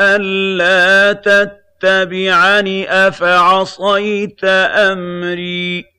أَلَّا تَتَّبِعَنِ ۖ أَفَعَصَيْتَ أَمْرِي